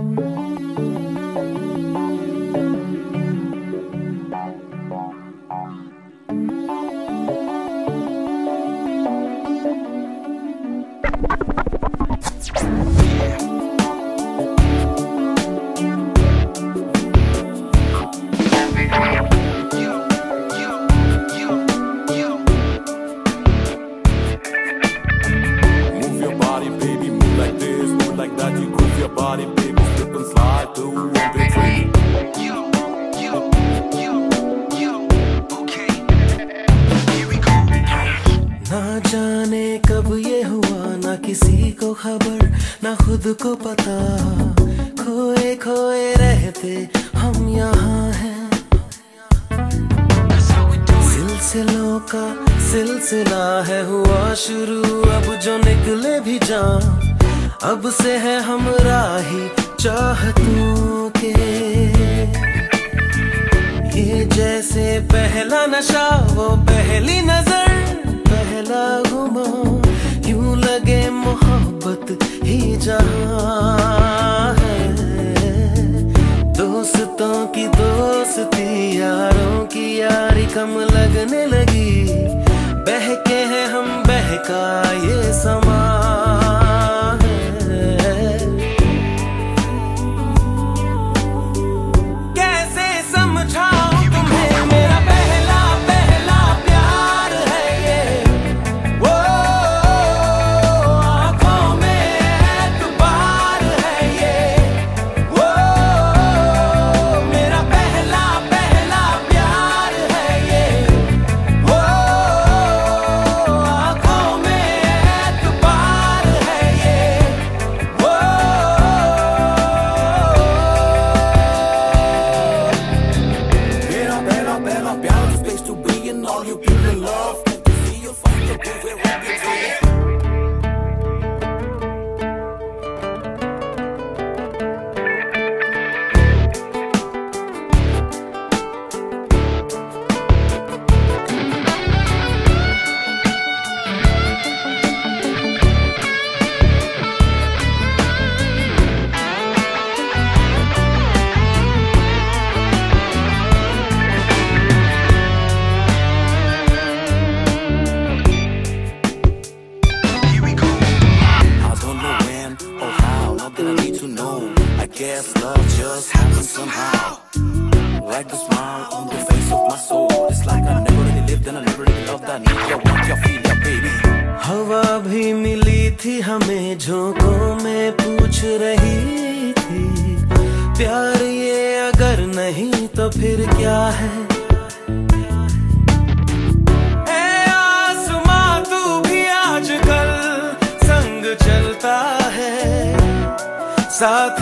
Música body, baby, slip and slide to MP3. ना जाने कब ये हुआ ना किसी को खबर ना खुद को पता। खोए खोए रहते हम यहाँ हैं। सिलसिलों का सिलसिला है हुआ शुरू अब जो निकले भी जा अब से है हम राही चाहतों के। ये जैसे पहला नशा, वो पहली नज़र, पहला गुमा। यूँ लगे मोहब्बत ही जहाँ दोस्तों की दोस्ती, यारों की यारी कम लगने लगी। बहके हैं हम बहका, ये समा love. You see you fight the prove it right. Guess love just happens somehow. Like the smile on the face of my soul. It's like I never really lived and I never really loved. I need ya, want ya, feel ya, baby. हवा भी मिली थी हमें झोंकों में पूछ रही थी प्यार ये अगर नहीं तो फिर क्या है तू है साथ